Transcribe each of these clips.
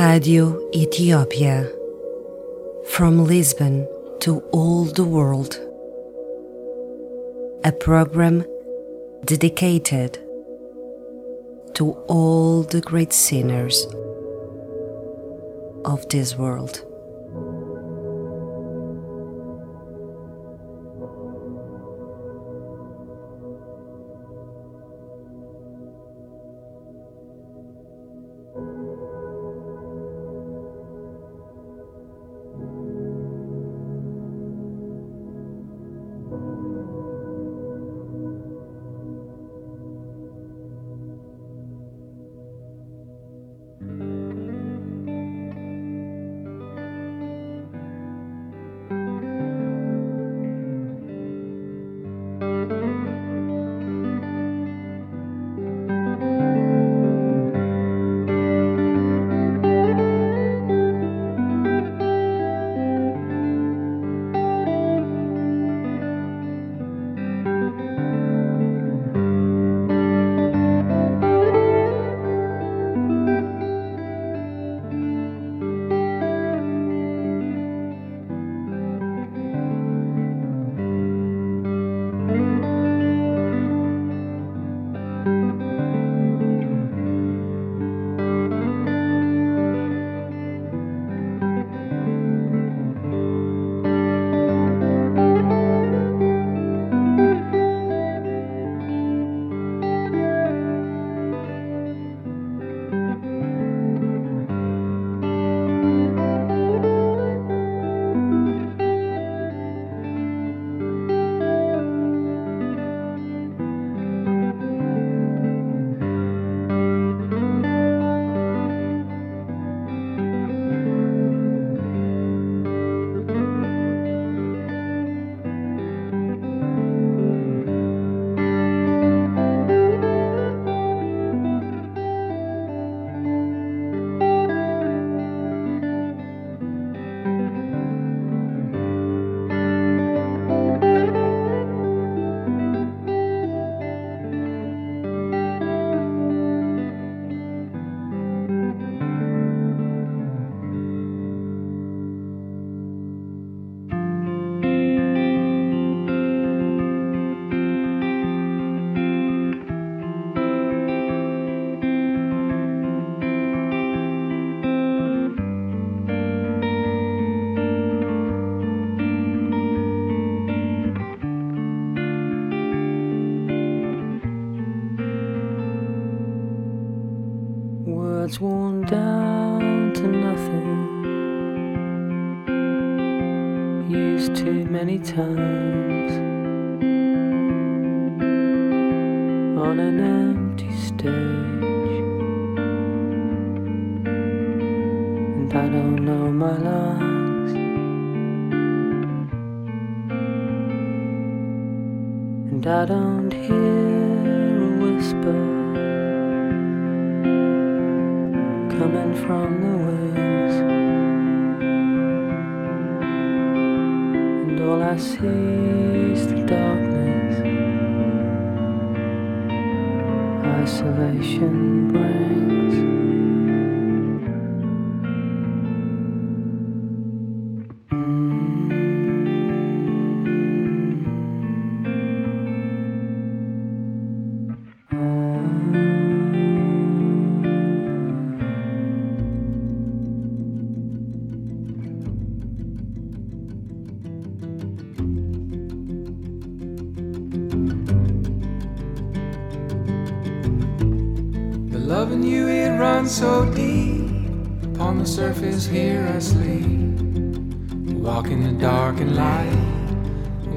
Radio Ethiopia from Lisbon to all the world. A program dedicated to all the great sinners of this world. Many times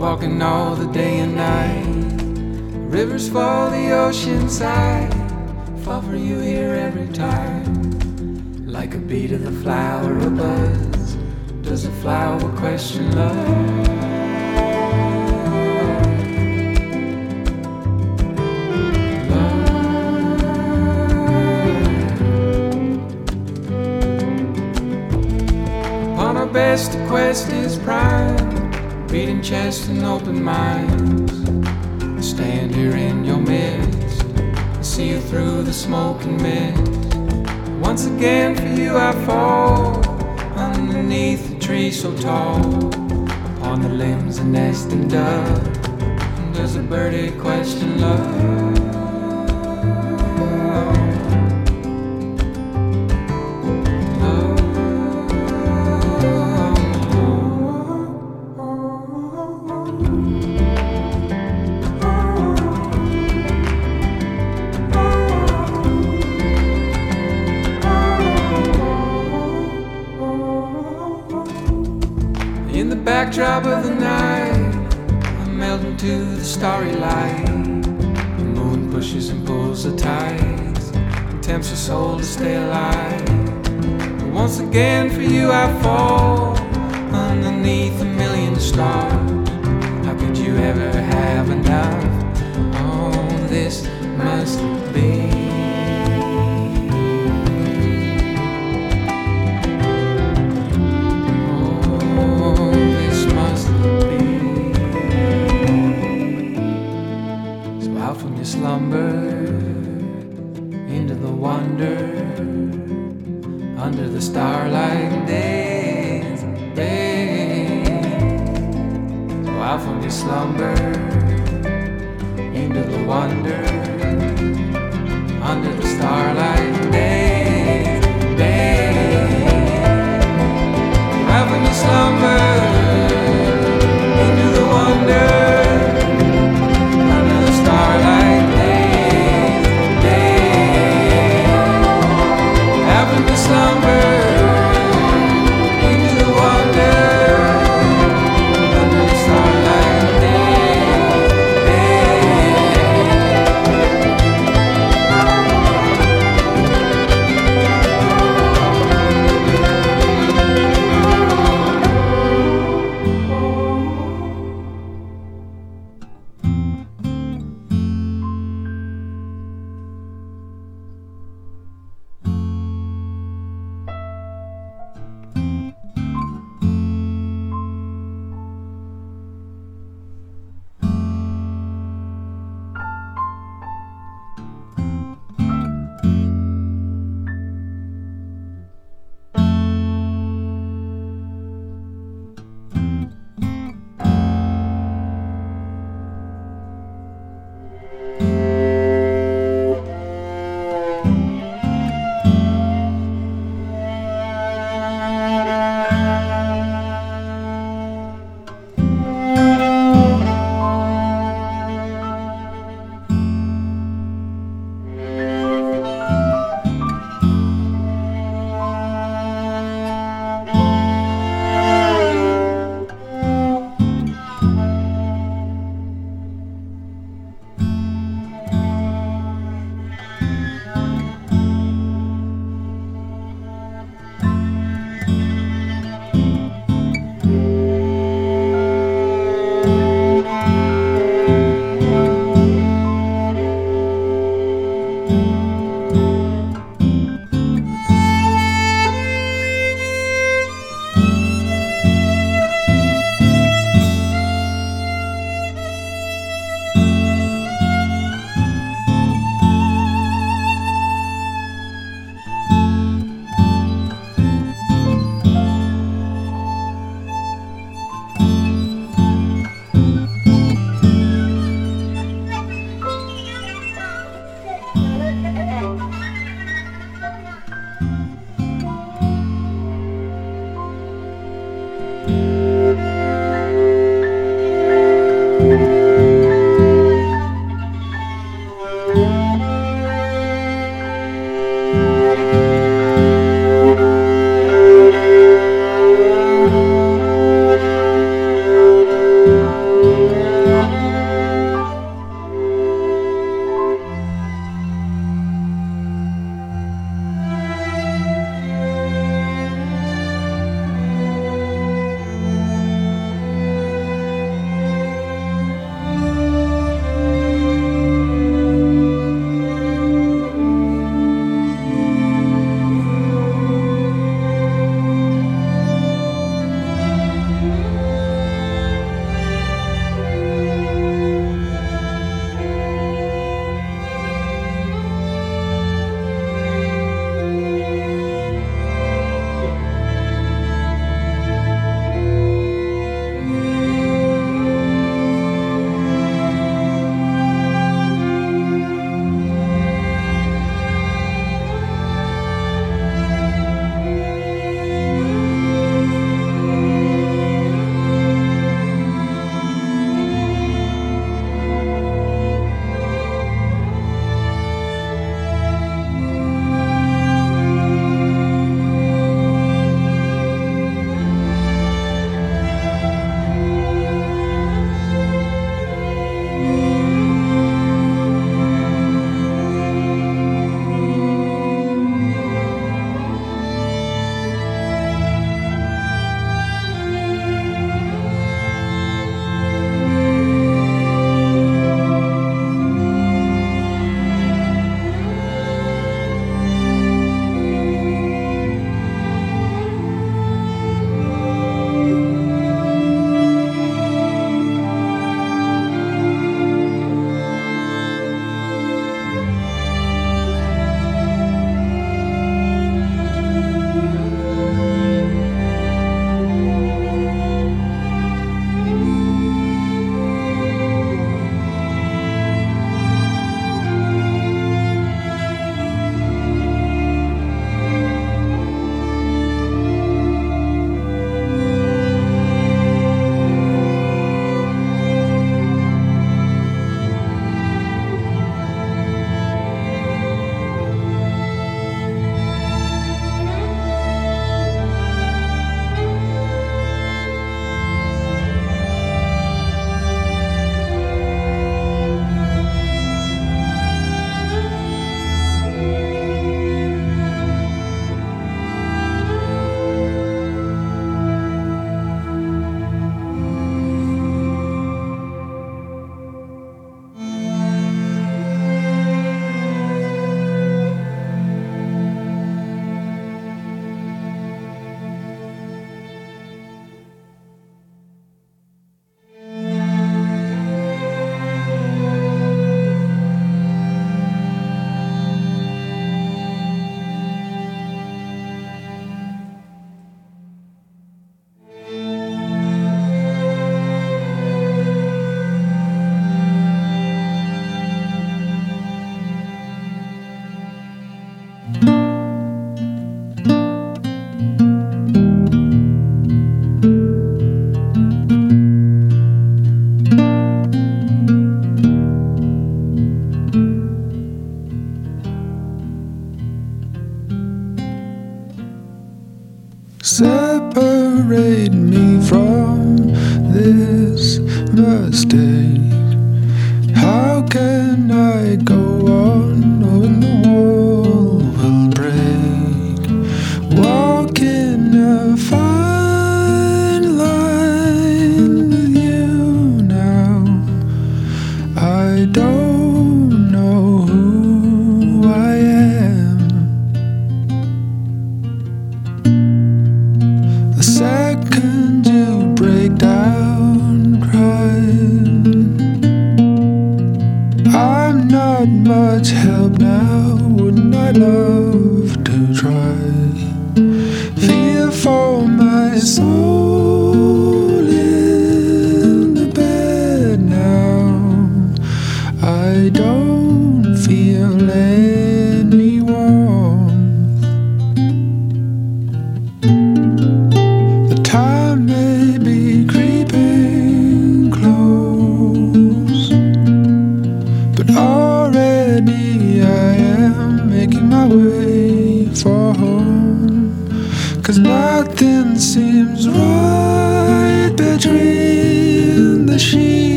walking all the day and night. Rivers fall the ocean side. Fall for you here every time. Like a beat of the flower a buzz does a flower question love? Best quest is pride, beating chest and open minds. I stand here in your midst, I see you through the smoke and mist. Once again for you I fall, underneath the tree so tall. Upon the limbs a nesting dove, does a birdie question love?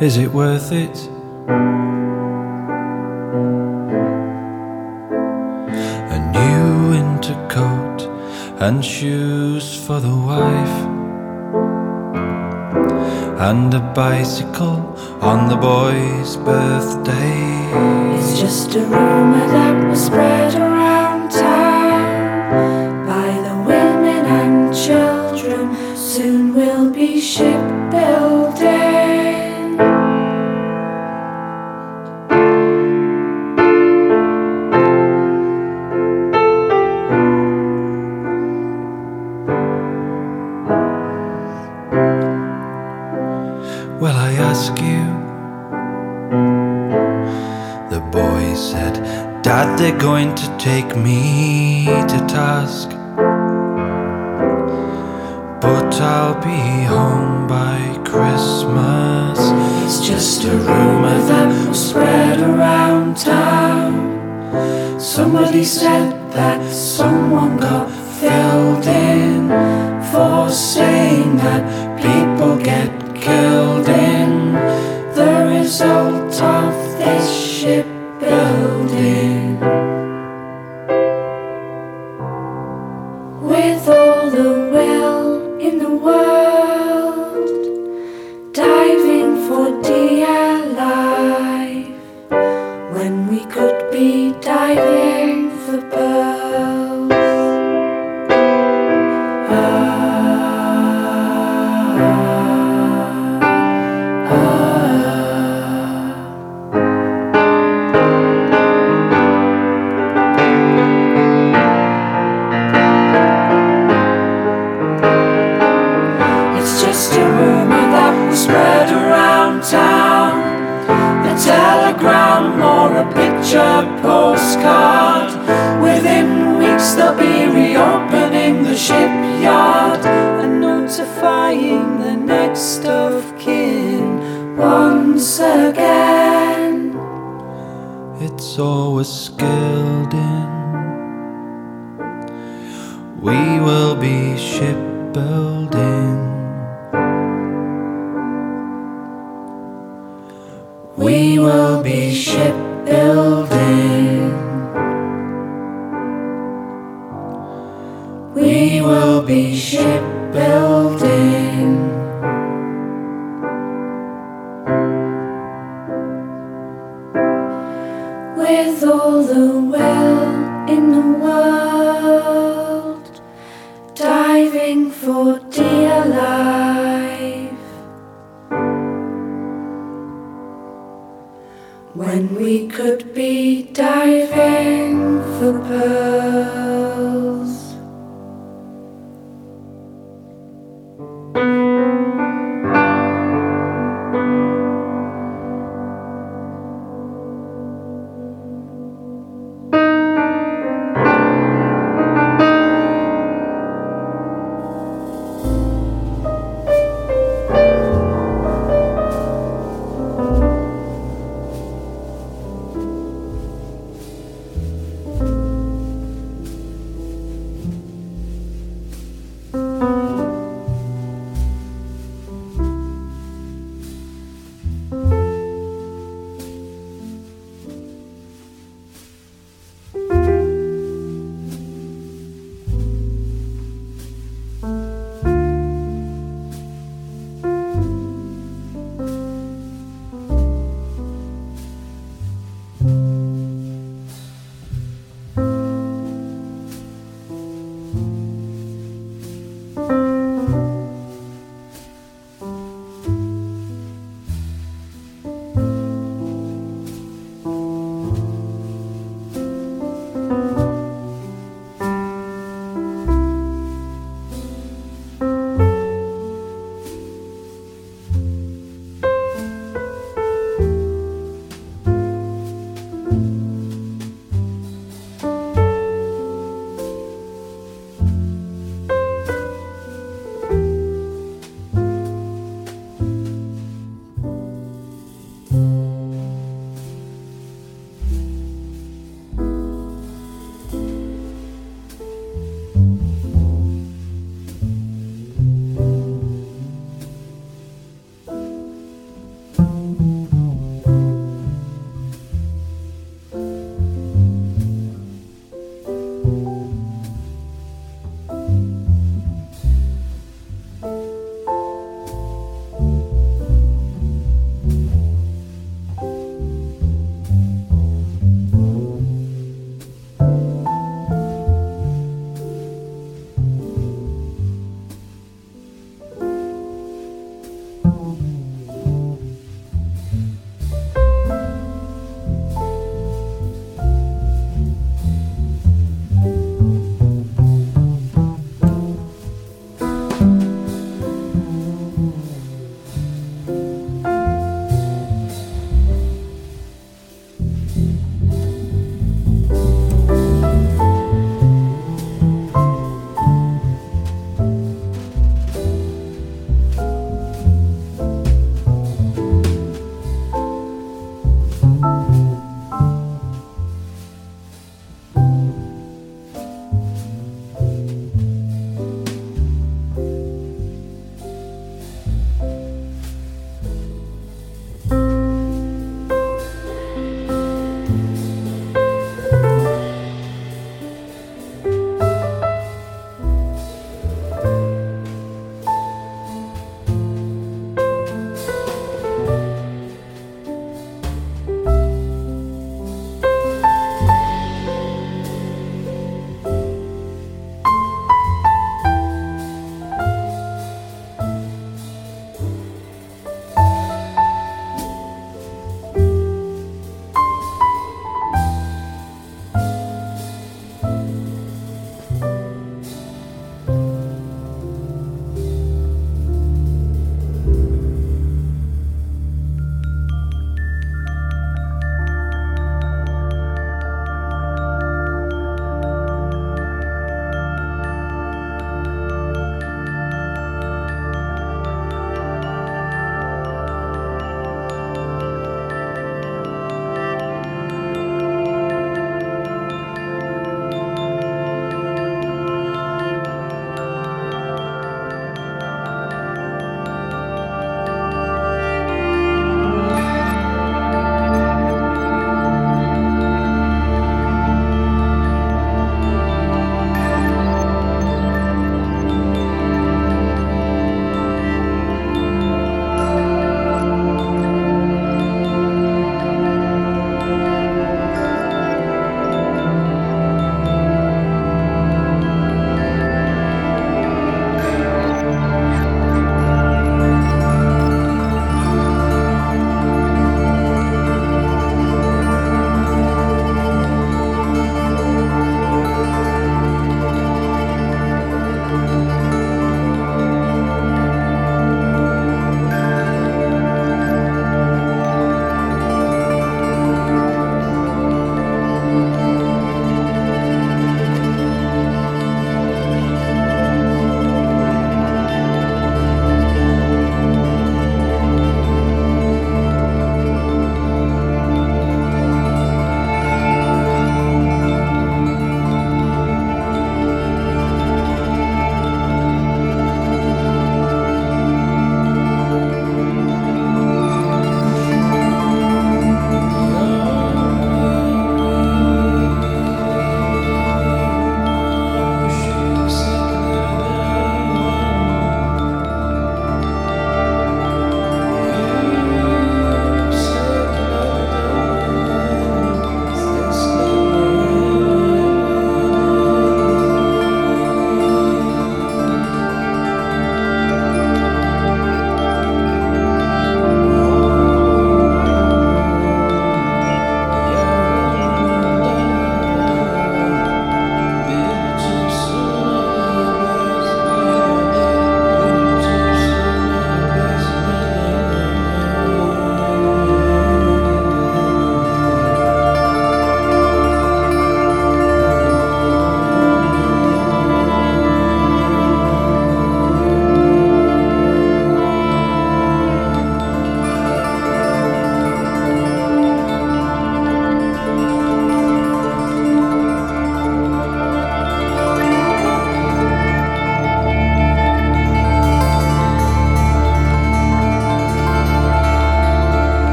Is it worth it? A new winter coat and shoes for the wife, and a bicycle on the boy's birthday. It's just a rumor that was spread around. was skilled in. We will be shipbuilders.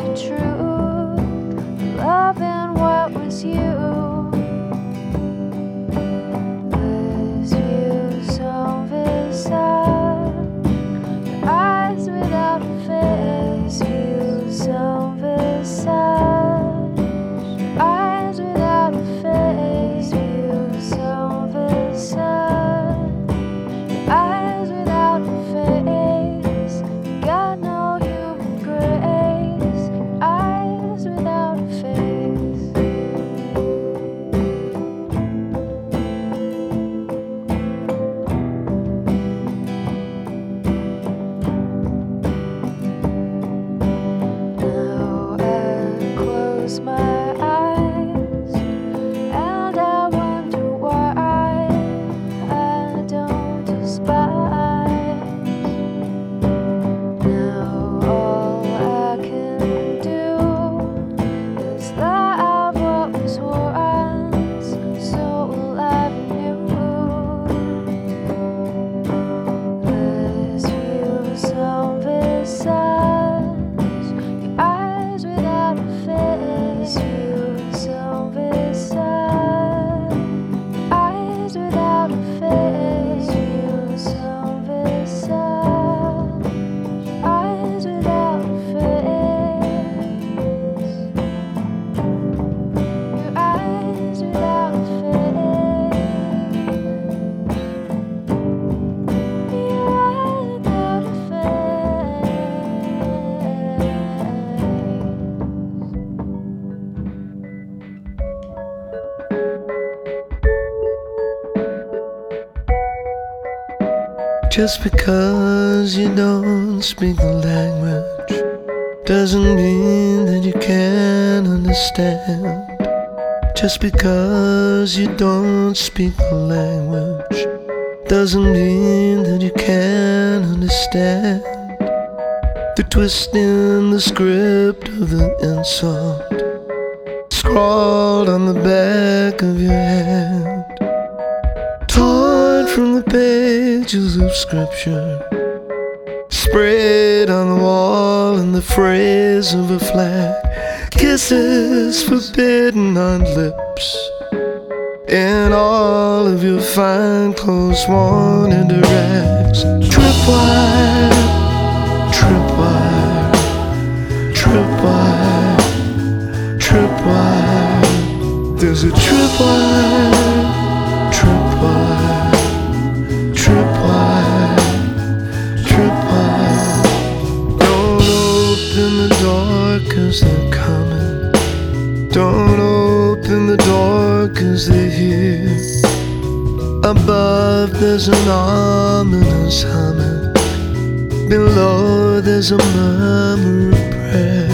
At truth, loving what was you. Just because you don't speak the language doesn't mean that you can't understand. Just because you don't speak the language doesn't mean that you can't understand. The twist in the script of the insult scrawled on the back of your hand from the pages of scripture, spread on the wall in the phrase of a flag, kisses forbidden on lips, and all of your fine clothes worn into rags. Tripwire, tripwire, tripwire, tripwire. There's a tripwire door they're coming. Don't open the door cause they're here. Above there's an ominous humming. Below there's a murmur of prayer.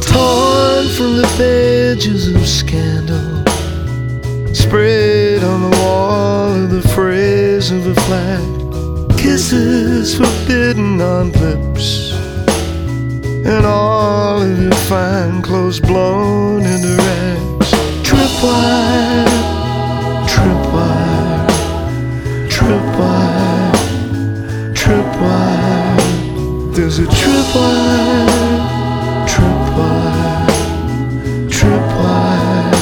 Torn from the pages of scandal spread on the wall of the phrase of a flag. Kisses forbidden on lips, and all of your fine clothes blown into rags. Tripwire, tripwire, tripwire, tripwire. There's a tripwire, tripwire, tripwire,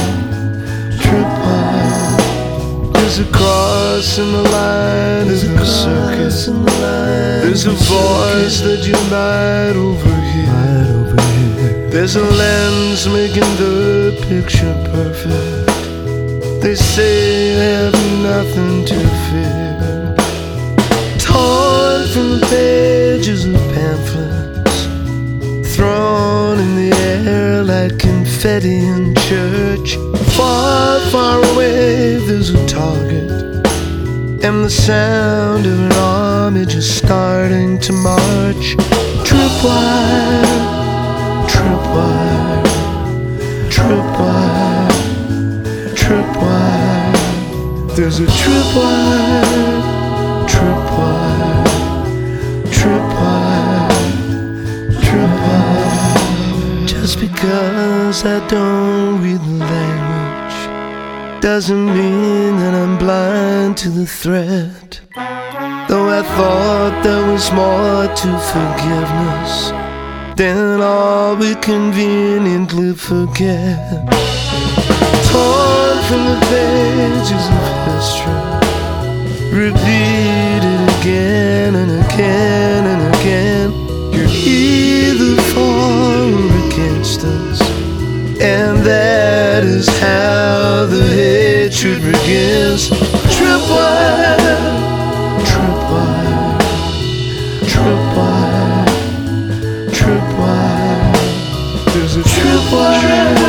tripwire. There's a cross in the line, there's a circus in the line. There's a voice that you might overhear. There's a lens making the picture perfect. They say they have nothing to fear. Torn from the pages of pamphlets, thrown in the air like confetti in church. Far, far away, there's a target, and the sound of an army just starting to march. Tripwire, There's a tripwire, tripwire, tripwire, tripwire. Just because I don't read the language doesn't mean that I'm blind to the threat. Though I thought there was more to forgiveness than all we conveniently forget. From the pages of history, repeated again and again and again. You're either for or against us, and that is how the hatred begins. Tripwire, tripwire, tripwire, tripwire. There's a tripwire,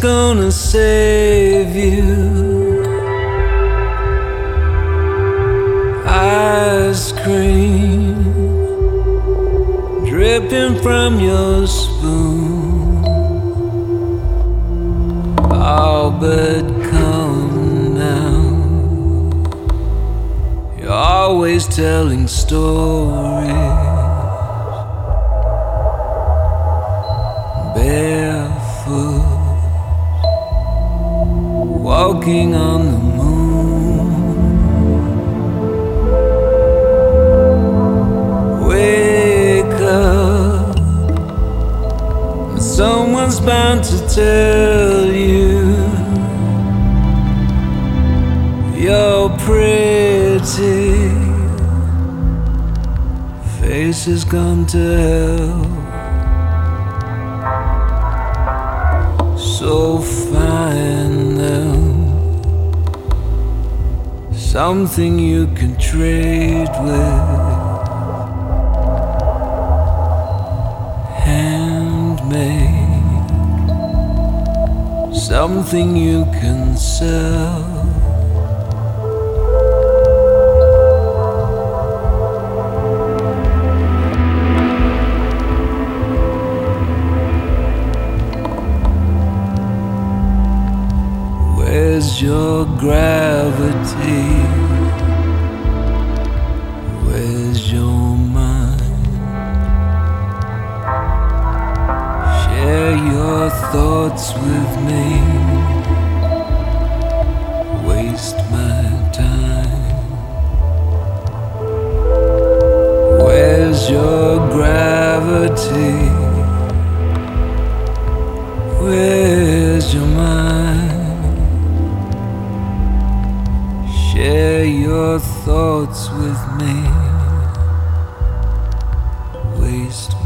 gonna save you. Ice cream dripping from your spoon. All but come now. You're always telling stories. gone to hell. So find them something you can trade with. Handmade, something you can sell. your thoughts with me. Waste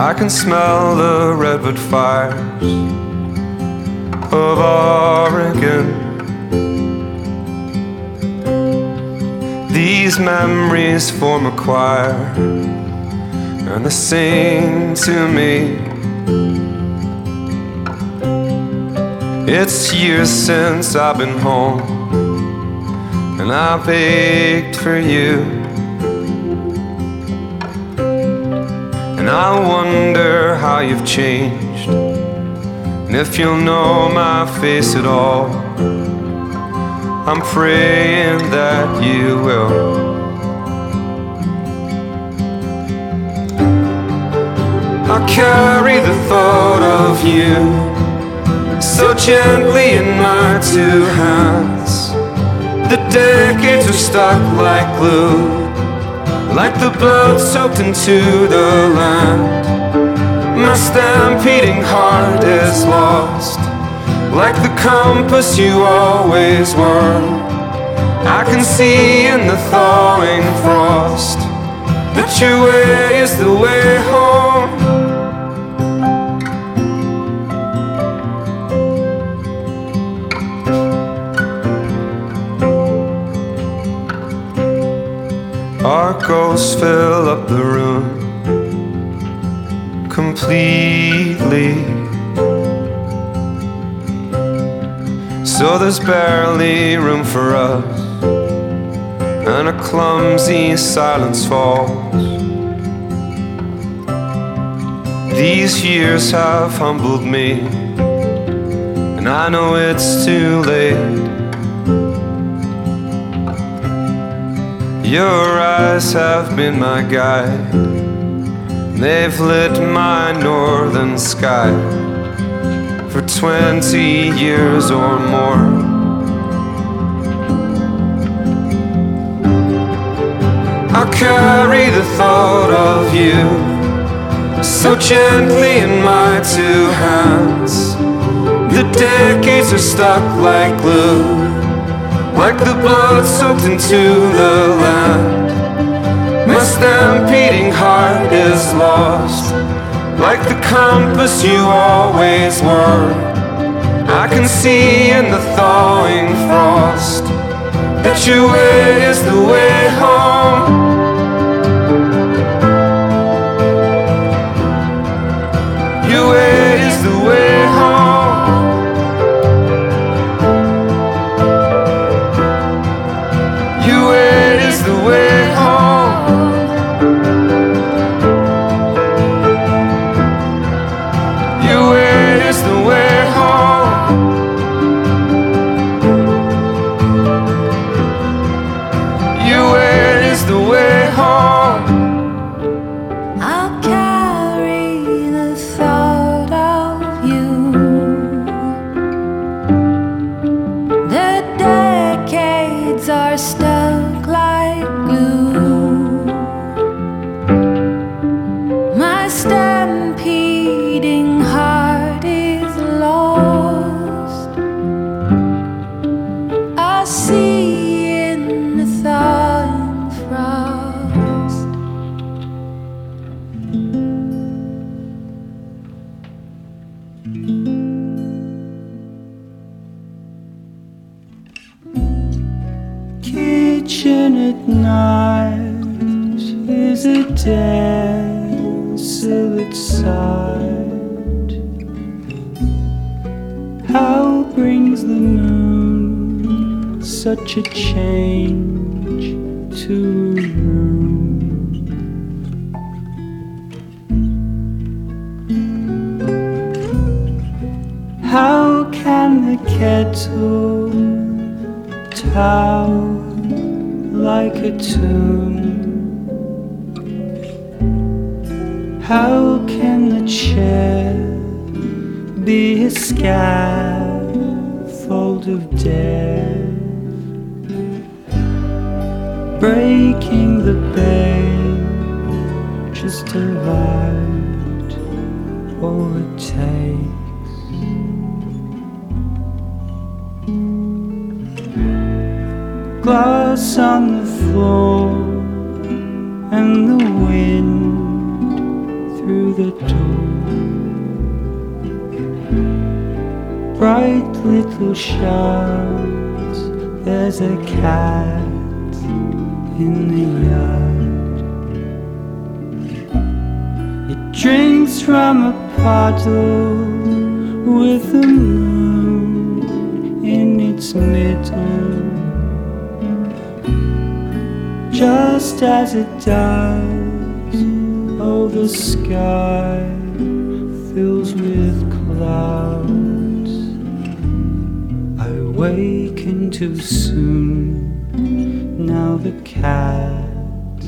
I can smell the redwood fires of Oregon. These memories form a choir and they sing to me. It's years since I've been home and I've ached for you. I wonder how you've changed. And if you'll know my face at all, I'm praying that you will. I carry the thought of you so gently in my two hands. The decades are stuck like glue like the blood soaked into the land. My stampeding heart is lost, like the compass you always were. I can see in the thawing frost that your way is the way home. Ghosts fill up the room completely. So there's barely room for us, and a clumsy silence falls. These years have humbled me, and I know it's too late. Your eyes have been my guide. They've lit my northern sky for 20 years or more. I carry the thought of you so gently in my two hands. The decades are stuck like glue like the blood soaked into the land. My stampeding heart is lost, like the compass you always were. I can see in the thawing frost that your way is the way home. Your way night is a desolate sight. How brings the moon such a change to a room? How can the kettle tower a tomb? How can the chair be a scaffold of death? Breaking the bed, just a light or a take. Glass on the floor and the wind through the door. Bright little shouts, there's a cat in the yard. It drinks from a puddle with the moon in its middle. Just as it does, oh, the sky fills with clouds. I waken too soon. Now the cat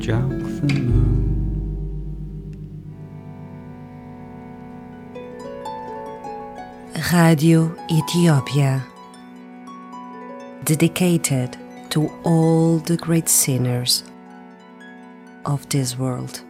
drunk the moon. Radio Ethiopia, dedicated to all the great sinners of this world.